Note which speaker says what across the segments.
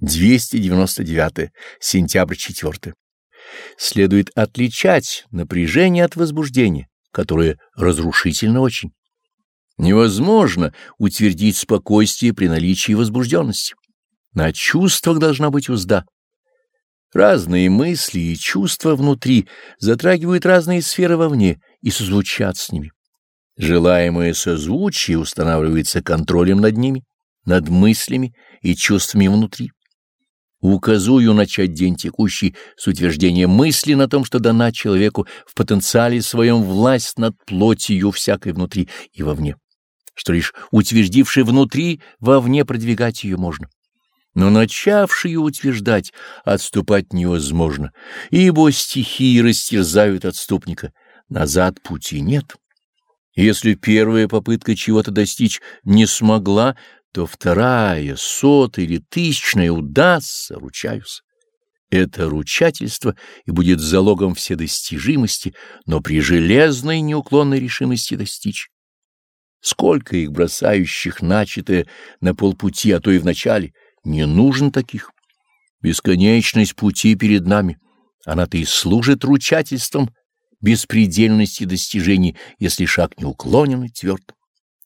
Speaker 1: 299. Сентябрь 4. Следует отличать напряжение от возбуждения, которое разрушительно очень. Невозможно утвердить спокойствие при наличии возбужденности. На чувствах должна быть узда. Разные мысли и чувства внутри затрагивают разные сферы вовне и созвучат с ними. Желаемое созвучие устанавливается контролем над ними, над мыслями и чувствами внутри. Указую начать день текущий с утверждения мысли на том, что дана человеку в потенциале своем власть над плотью всякой внутри и вовне, что лишь утверждивший внутри, вовне продвигать ее можно. Но начавший ее утверждать, отступать невозможно, ибо стихии растерзают отступника, назад пути нет. Если первая попытка чего-то достичь не смогла, то вторая, сотая или тысячная удастся, ручаюсь. Это ручательство и будет залогом вседостижимости, но при железной неуклонной решимости достичь. Сколько их бросающих начатое на полпути, а то и в начале, не нужен таких. Бесконечность пути перед нами, она-то и служит ручательством беспредельности достижений, если шаг не уклонен и тверд.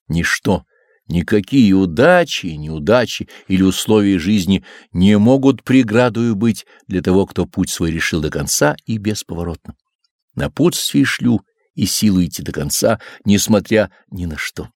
Speaker 1: Ничто Никакие удачи, неудачи или условия жизни не могут преградою быть для того, кто путь свой решил до конца и бесповоротно. Напутствие шлю и силу идти до конца, несмотря ни на что.